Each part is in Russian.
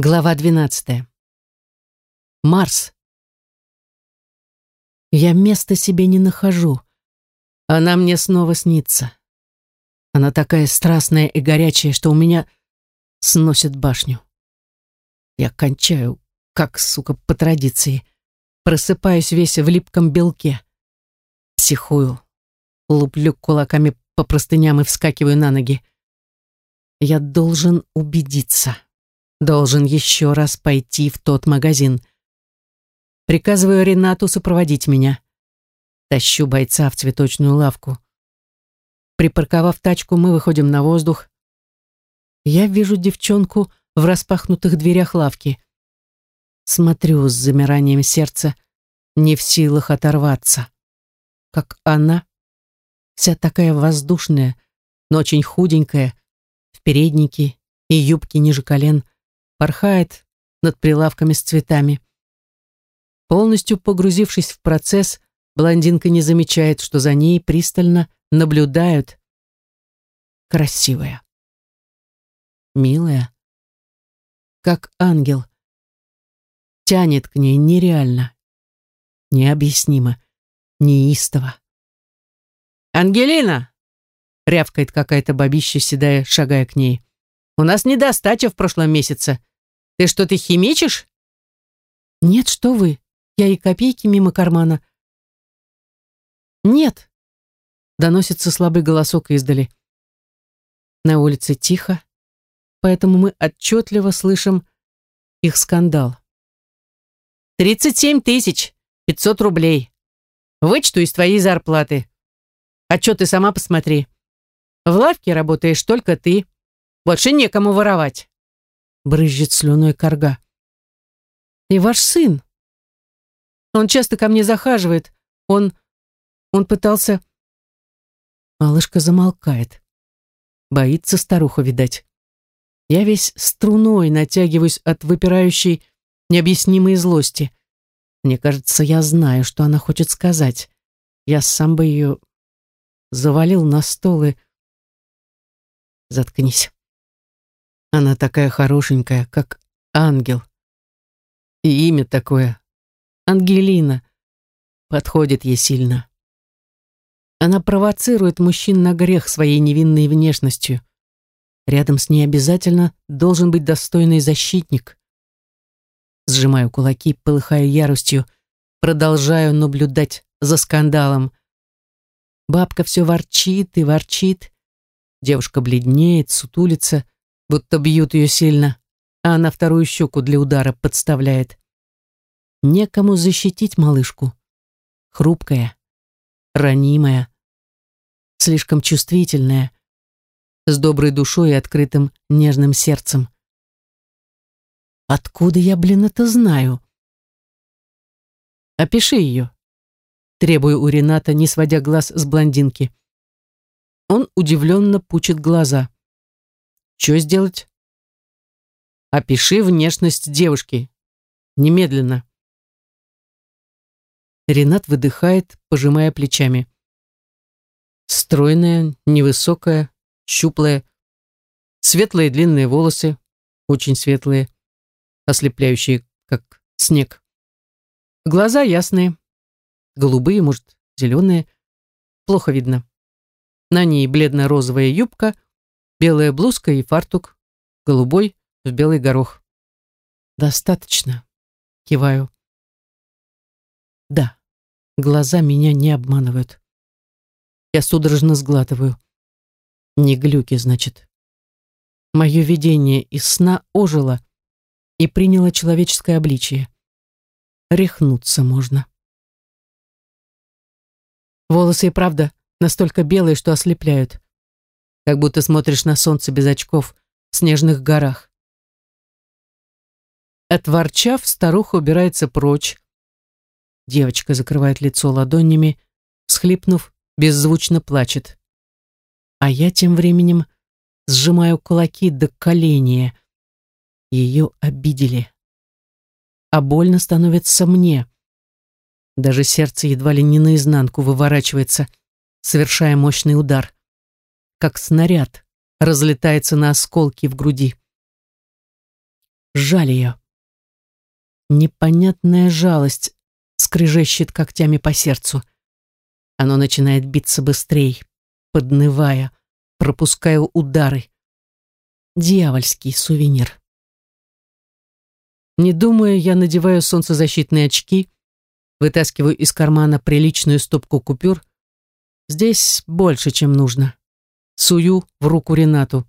Глава 12. Марс. Я места себе не нахожу. Она мне снова снится. Она такая страстная и горячая, что у меня сносит башню. Я кончаю, как, сука, по традиции. Просыпаюсь весь в липком белке. Психую. Луплю кулаками по простыням и вскакиваю на ноги. Я должен убедиться. Должен еще раз пойти в тот магазин. Приказываю Ренату сопроводить меня. Тащу бойца в цветочную лавку. Припарковав тачку, мы выходим на воздух. Я вижу девчонку в распахнутых дверях лавки. Смотрю с замиранием сердца, не в силах оторваться. Как она, вся такая воздушная, но очень худенькая, в переднике и юбке ниже колен – порхает над прилавками с цветами. Полностью погрузившись в процесс, блондинка не замечает, что за ней пристально наблюдают. Красивая. Милая. Как ангел. Тянет к ней нереально. Необъяснимо. Неистово. «Ангелина!» — рявкает какая-то бабища, седая, шагая к ней. «У нас недостача в прошлом месяце. Ты что-то химичишь? Нет, что вы. Я и копейки мимо кармана. Нет. Доносится слабый голосок издали. На улице тихо, поэтому мы отчетливо слышим их скандал. «Тридцать семь тысяч пятьсот рублей. Вычту из твоей зарплаты. А что ты сама посмотри. В лавке работаешь только ты. Больше некому воровать» брызжет слюной корга. «И ваш сын? Он часто ко мне захаживает. Он... он пытался...» Малышка замолкает. Боится старуха, видать. Я весь струной натягиваюсь от выпирающей необъяснимой злости. Мне кажется, я знаю, что она хочет сказать. Я сам бы ее завалил на стол и... Заткнись. Она такая хорошенькая, как ангел. И имя такое. Ангелина. Подходит ей сильно. Она провоцирует мужчин на грех своей невинной внешностью. Рядом с ней обязательно должен быть достойный защитник. Сжимаю кулаки, полыхая яростью, продолжаю наблюдать за скандалом. Бабка все ворчит и ворчит. Девушка бледнеет, сутулится, будто бьют ее сильно, а она вторую щеку для удара подставляет. Некому защитить малышку. Хрупкая, ранимая, слишком чувствительная, с доброй душой и открытым нежным сердцем. Откуда я, блин, это знаю? Опиши ее. Требую у Рената, не сводя глаз с блондинки. Он удивленно пучит глаза. Что сделать? Опиши внешность девушки. Немедленно. Ренат выдыхает, пожимая плечами. Стройная, невысокая, щуплая, светлые длинные волосы, очень светлые, ослепляющие, как снег. Глаза ясные, голубые, может, зеленые, плохо видно. На ней бледно-розовая юбка — Белая блузка и фартук, голубой в белый горох. Достаточно. Киваю. Да, глаза меня не обманывают. Я судорожно сглатываю. Не глюки, значит. Мое видение из сна ожило и приняло человеческое обличие. Рехнуться можно. Волосы и правда настолько белые, что ослепляют как будто смотришь на солнце без очков в снежных горах. Отворчав, старуха убирается прочь. Девочка закрывает лицо ладонями, схлипнув, беззвучно плачет. А я тем временем сжимаю кулаки до коления. Ее обидели. А больно становится мне. Даже сердце едва ли не наизнанку выворачивается, совершая мощный удар как снаряд, разлетается на осколки в груди. жаль ее. Непонятная жалость скрежещет когтями по сердцу. Оно начинает биться быстрее, поднывая, пропуская удары. Дьявольский сувенир. Не думая, я надеваю солнцезащитные очки, вытаскиваю из кармана приличную стопку купюр. Здесь больше, чем нужно. Сую в руку Ренату.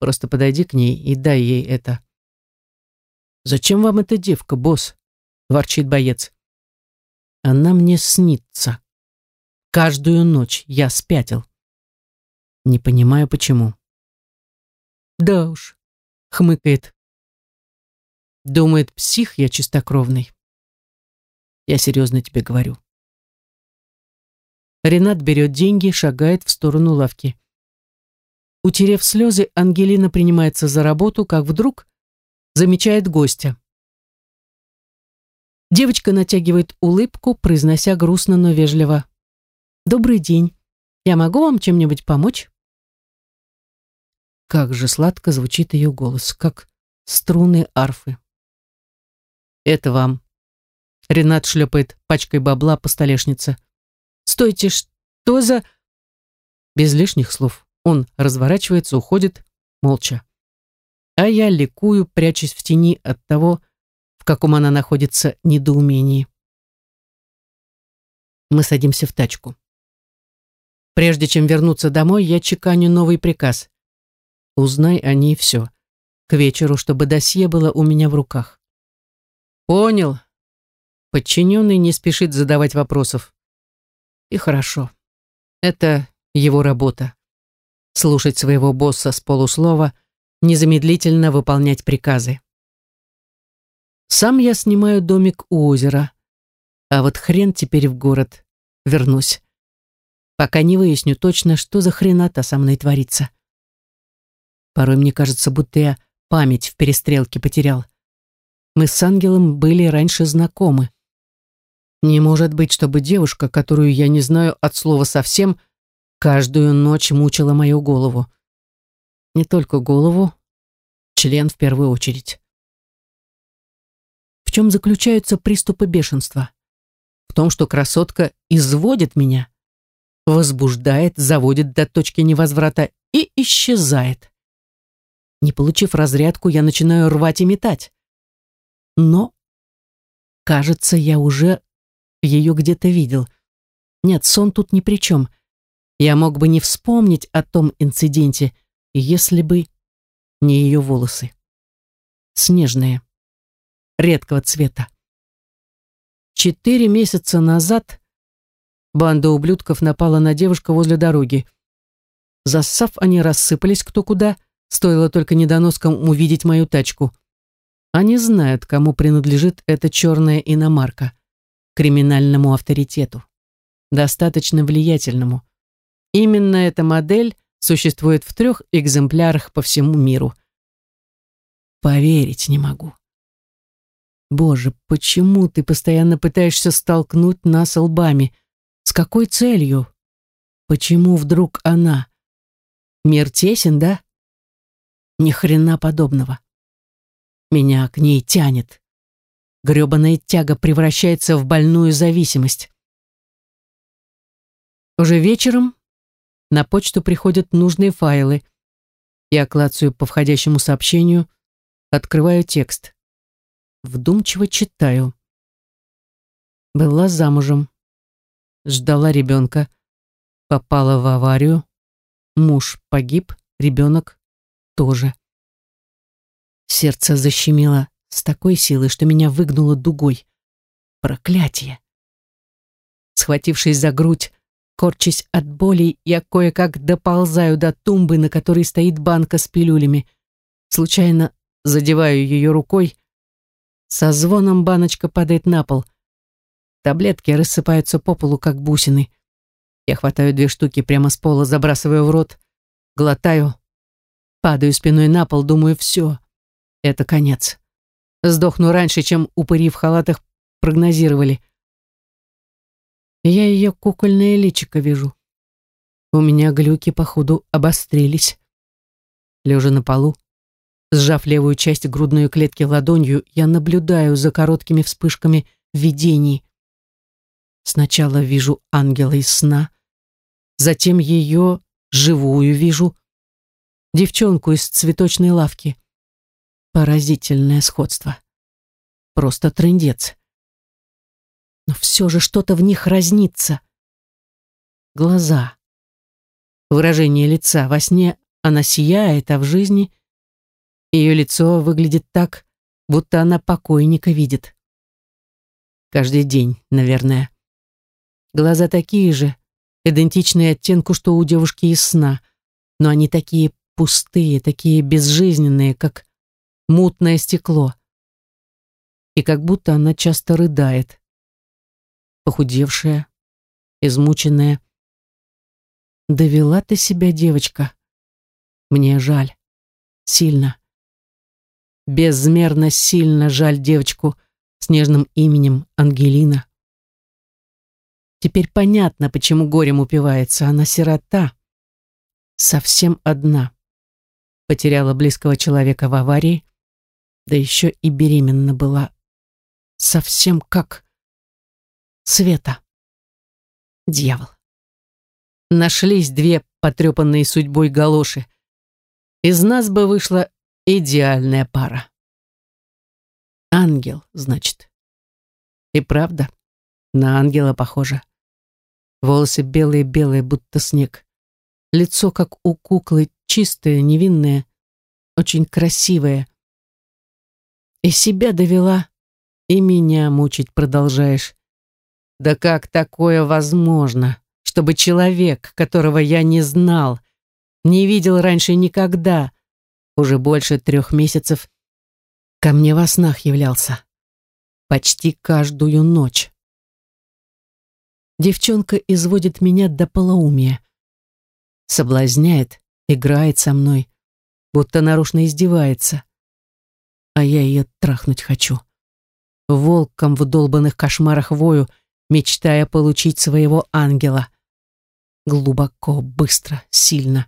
Просто подойди к ней и дай ей это. «Зачем вам эта девка, босс?» — ворчит боец. «Она мне снится. Каждую ночь я спятил. Не понимаю, почему». «Да уж», — хмыкает. Думает, псих я чистокровный. Я серьезно тебе говорю. Ренат берет деньги, шагает в сторону лавки. Утерев слезы, Ангелина принимается за работу, как вдруг замечает гостя. Девочка натягивает улыбку, произнося грустно, но вежливо. «Добрый день. Я могу вам чем-нибудь помочь?» Как же сладко звучит ее голос, как струны арфы. «Это вам». Ренат шлепает пачкой бабла по столешнице. «Стойте, что за...» Без лишних слов. Он разворачивается, уходит, молча. А я ликую, прячусь в тени от того, в каком она находится недоумении. Мы садимся в тачку. Прежде чем вернуться домой, я чеканю новый приказ. Узнай о ней все. К вечеру, чтобы досье было у меня в руках. Понял. Подчиненный не спешит задавать вопросов. И хорошо. Это его работа слушать своего босса с полуслова, незамедлительно выполнять приказы. Сам я снимаю домик у озера, а вот хрен теперь в город вернусь, пока не выясню точно, что за хрената со мной творится. Порой мне кажется, будто я память в перестрелке потерял. Мы с ангелом были раньше знакомы. Не может быть, чтобы девушка, которую я не знаю от слова совсем, каждую ночь мучила мою голову. Не только голову, член в первую очередь. В чем заключаются приступы бешенства? В том, что красотка изводит меня, возбуждает, заводит до точки невозврата и исчезает. Не получив разрядку, я начинаю рвать и метать. Но, кажется, я уже ее где-то видел. Нет, сон тут ни при чем. Я мог бы не вспомнить о том инциденте, если бы не ее волосы. Снежные, редкого цвета. Четыре месяца назад банда ублюдков напала на девушку возле дороги. Зассав, они рассыпались кто куда, стоило только недоноскам увидеть мою тачку. Они знают, кому принадлежит эта черная иномарка. Криминальному авторитету. Достаточно влиятельному. Именно эта модель существует в трех экземплярах по всему миру. Поверить не могу. Боже, почему ты постоянно пытаешься столкнуть нас лбами? С какой целью? Почему вдруг она? Мир тесен, да? Ни хрена подобного. Меня к ней тянет. Грёбаная тяга превращается в больную зависимость. Уже вечером на почту приходят нужные файлы. Я клацаю по входящему сообщению, открываю текст. Вдумчиво читаю. Была замужем. Ждала ребенка. Попала в аварию. Муж погиб, ребенок тоже. Сердце защемило с такой силой, что меня выгнуло дугой. Проклятие! Схватившись за грудь, Корчась от боли, я кое-как доползаю до тумбы, на которой стоит банка с пилюлями. Случайно задеваю ее рукой. Со звоном баночка падает на пол. Таблетки рассыпаются по полу, как бусины. Я хватаю две штуки прямо с пола, забрасываю в рот, глотаю, падаю спиной на пол, думаю, все, это конец. Сдохну раньше, чем упыри в халатах прогнозировали. Я ее кукольное личико вижу. У меня глюки, походу, обострились. Лежа на полу, Сжав левую часть грудной клетки ладонью, я наблюдаю за короткими вспышками видений. Сначала вижу ангела из сна, затем ее живую вижу, девчонку из цветочной лавки. Поразительное сходство. Просто трындец. Но все же что-то в них разнится. Глаза. Выражение лица. Во сне она сияет, а в жизни ее лицо выглядит так, будто она покойника видит. Каждый день, наверное. Глаза такие же, идентичные оттенку, что у девушки из сна, но они такие пустые, такие безжизненные, как мутное стекло. И как будто она часто рыдает. Похудевшая, измученная. Довела ты себя, девочка. Мне жаль. Сильно. Безмерно сильно жаль девочку с нежным именем Ангелина. Теперь понятно, почему горем упивается. Она сирота. Совсем одна. Потеряла близкого человека в аварии, да еще и беременна была. Совсем как Света. Дьявол. Нашлись две потрепанные судьбой галоши. Из нас бы вышла идеальная пара. Ангел, значит. И правда, на ангела похоже. Волосы белые-белые, будто снег. Лицо, как у куклы, чистое, невинное, очень красивое. И себя довела, и меня мучить продолжаешь. Да как такое возможно, чтобы человек, которого я не знал, не видел раньше никогда, уже больше трех месяцев, ко мне во снах являлся. Почти каждую ночь. Девчонка изводит меня до полоумия. Соблазняет, играет со мной, будто нарочно издевается. А я ее трахнуть хочу. Волком в долбанных кошмарах вою, мечтая получить своего ангела. Глубоко, быстро, сильно.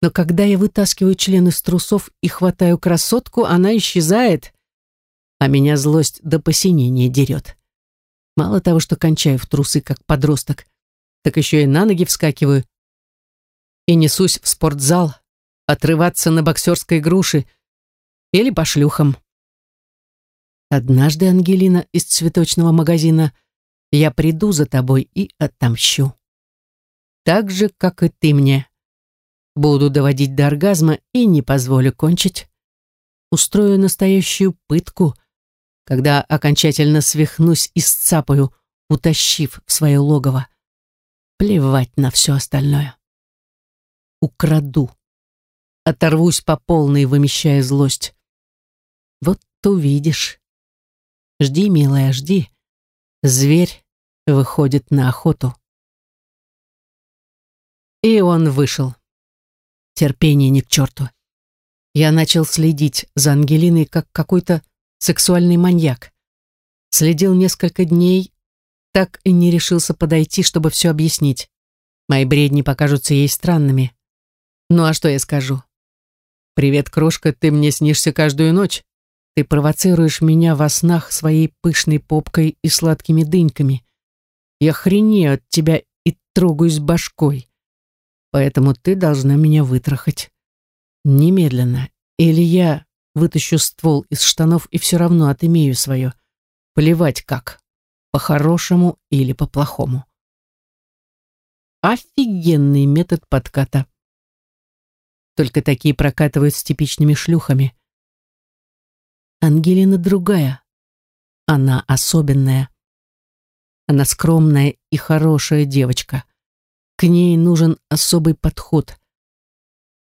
Но когда я вытаскиваю член из трусов и хватаю красотку, она исчезает, а меня злость до посинения дерет. Мало того, что кончаю в трусы, как подросток, так еще и на ноги вскакиваю и несусь в спортзал отрываться на боксерской груши или по шлюхам. Однажды, Ангелина из цветочного магазина, я приду за тобой и отомщу. Так же, как и ты мне. Буду доводить до оргазма и не позволю кончить. Устрою настоящую пытку, когда окончательно свихнусь и сцапаю, утащив в свое логово. Плевать на все остальное. Украду. Оторвусь по полной, вымещая злость. Вот увидишь. Жди, милая, жди. Зверь выходит на охоту. И он вышел. Терпение ни к черту. Я начал следить за Ангелиной как какой-то сексуальный маньяк. Следил несколько дней, так и не решился подойти, чтобы все объяснить. Мои бредни покажутся ей странными. Ну а что я скажу? «Привет, крошка, ты мне снишься каждую ночь. Ты провоцируешь меня во снах своей пышной попкой и сладкими дыньками. Я хренею от тебя и трогаюсь башкой. Поэтому ты должна меня вытрахать. Немедленно. Или я вытащу ствол из штанов и все равно отымею свое. Плевать как. По-хорошему или по-плохому. Офигенный метод подката. Только такие прокатывают с типичными шлюхами. Ангелина другая. Она особенная. Она скромная и хорошая девочка. К ней нужен особый подход.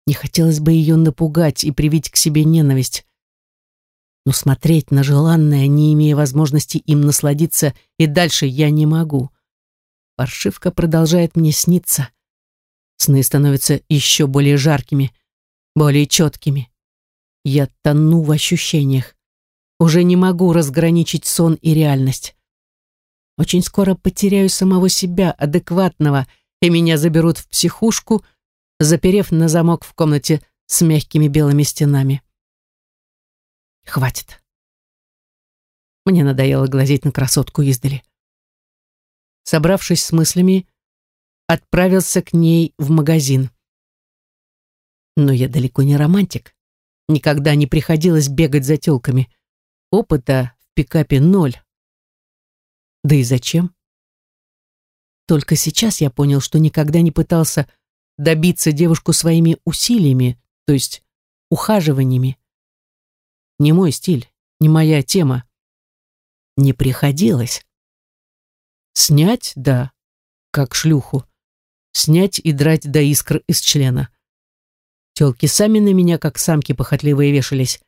Не хотелось бы ее напугать и привить к себе ненависть. Но смотреть на желанное, не имея возможности им насладиться, и дальше я не могу. Паршивка продолжает мне сниться. Сны становятся еще более жаркими, более четкими. Я тону в ощущениях. Уже не могу разграничить сон и реальность. Очень скоро потеряю самого себя, адекватного, и меня заберут в психушку, заперев на замок в комнате с мягкими белыми стенами. Хватит. Мне надоело глазеть на красотку издали. Собравшись с мыслями, отправился к ней в магазин. Но я далеко не романтик. Никогда не приходилось бегать за тёлками. Опыта в пикапе ноль. Да и зачем? Только сейчас я понял, что никогда не пытался добиться девушку своими усилиями, то есть ухаживаниями. Не мой стиль, не моя тема. Не приходилось. Снять, да, как шлюху. Снять и драть до искр из члена. Телки сами на меня, как самки похотливые, вешались.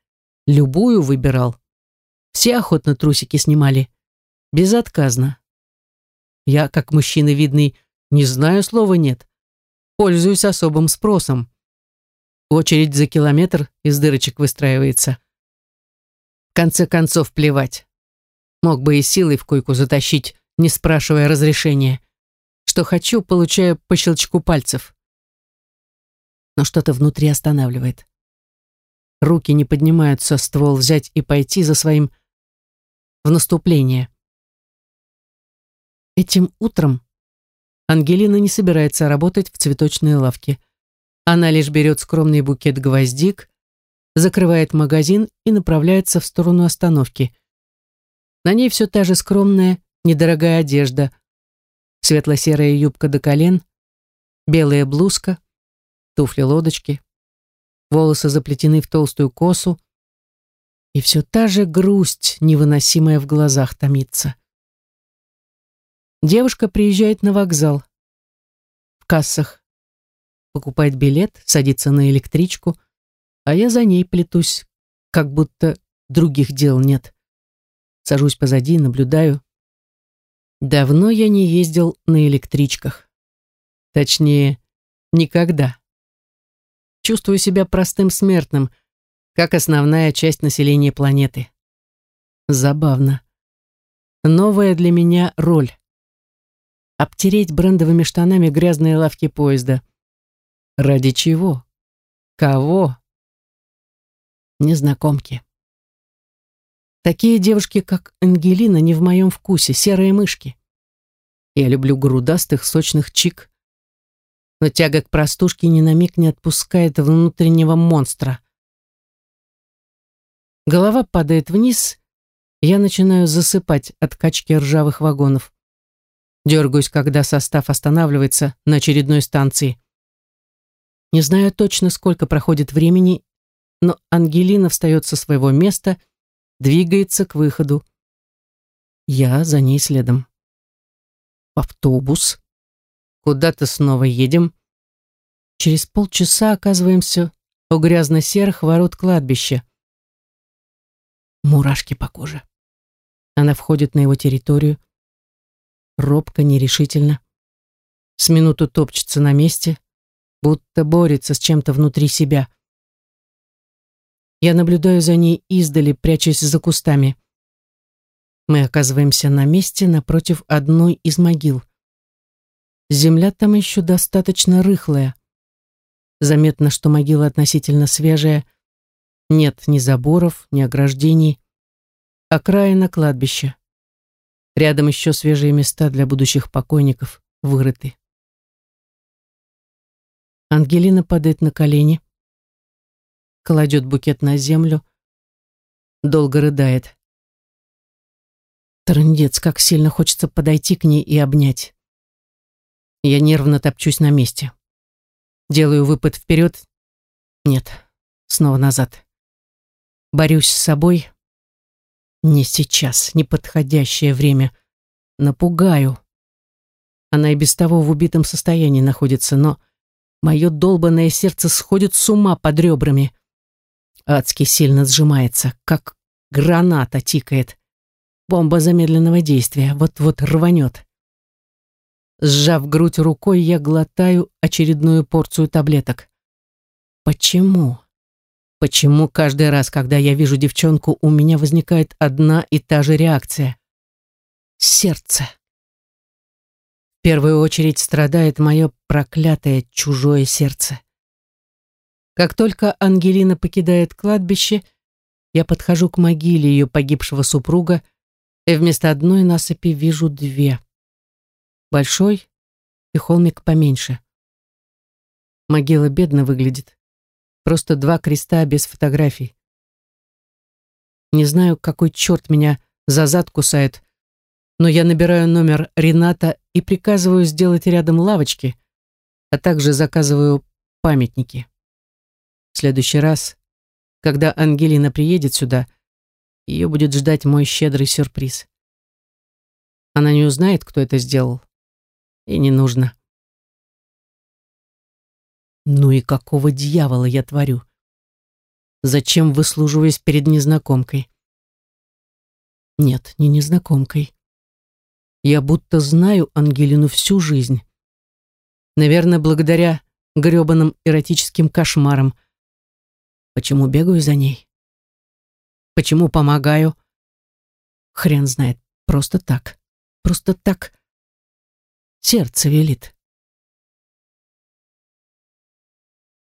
Любую выбирал. Все охотно трусики снимали. Безотказно. Я, как мужчина видный, не знаю слова «нет». Пользуюсь особым спросом. Очередь за километр из дырочек выстраивается. В конце концов, плевать. Мог бы и силой в койку затащить, не спрашивая разрешения. Что хочу, получаю по щелчку пальцев. Но что-то внутри останавливает. Руки не поднимаются, ствол взять и пойти за своим в наступление. Этим утром Ангелина не собирается работать в цветочной лавке. Она лишь берет скромный букет гвоздик, закрывает магазин и направляется в сторону остановки. На ней все та же скромная, недорогая одежда, светло-серая юбка до колен, белая блузка, туфли-лодочки, волосы заплетены в толстую косу, и все та же грусть, невыносимая в глазах, томится. Девушка приезжает на вокзал. В кассах. Покупает билет, садится на электричку, а я за ней плетусь, как будто других дел нет. Сажусь позади, наблюдаю. Давно я не ездил на электричках. Точнее, никогда. Чувствую себя простым смертным, как основная часть населения планеты. Забавно. Новая для меня роль обтереть брендовыми штанами грязные лавки поезда. Ради чего? Кого? Незнакомки. Такие девушки, как Ангелина, не в моем вкусе, серые мышки. Я люблю грудастых, сочных чик. Но тяга к простушке ни на миг не отпускает внутреннего монстра. Голова падает вниз, я начинаю засыпать от качки ржавых вагонов. Дергаюсь, когда состав останавливается на очередной станции. Не знаю точно, сколько проходит времени, но Ангелина встает со своего места, двигается к выходу. Я за ней следом. Автобус. Куда-то снова едем. Через полчаса оказываемся у грязно-серых ворот кладбища. Мурашки по коже. Она входит на его территорию, робко, нерешительно. С минуту топчется на месте, будто борется с чем-то внутри себя. Я наблюдаю за ней издали, прячась за кустами. Мы оказываемся на месте напротив одной из могил. Земля там еще достаточно рыхлая. Заметно, что могила относительно свежая. Нет ни заборов, ни ограждений. Окраина кладбища. Рядом еще свежие места для будущих покойников вырыты. Ангелина падает на колени, кладет букет на землю, долго рыдает. Трындец, как сильно хочется подойти к ней и обнять. Я нервно топчусь на месте. Делаю выпад вперед. Нет, снова назад. Борюсь с собой, не сейчас, не подходящее время. Напугаю. Она и без того в убитом состоянии находится, но мое долбанное сердце сходит с ума под ребрами. Адски сильно сжимается, как граната тикает. Бомба замедленного действия, вот-вот рванет. Сжав грудь рукой, я глотаю очередную порцию таблеток. Почему? Почему каждый раз, когда я вижу девчонку, у меня возникает одна и та же реакция? Сердце. В первую очередь страдает мое проклятое чужое сердце. Как только Ангелина покидает кладбище, я подхожу к могиле ее погибшего супруга и вместо одной насыпи вижу две. Большой и холмик поменьше. Могила бедно выглядит. Просто два креста без фотографий. Не знаю, какой черт меня за зад кусает, но я набираю номер Рената и приказываю сделать рядом лавочки, а также заказываю памятники. В следующий раз, когда Ангелина приедет сюда, ее будет ждать мой щедрый сюрприз. Она не узнает, кто это сделал. И не нужно. Ну и какого дьявола я творю? Зачем выслуживаюсь перед незнакомкой? Нет, не незнакомкой. Я будто знаю Ангелину всю жизнь. Наверное, благодаря грёбаным эротическим кошмарам – Почему бегаю за ней? Почему помогаю? Хрен знает. Просто так. Просто так. Сердце велит.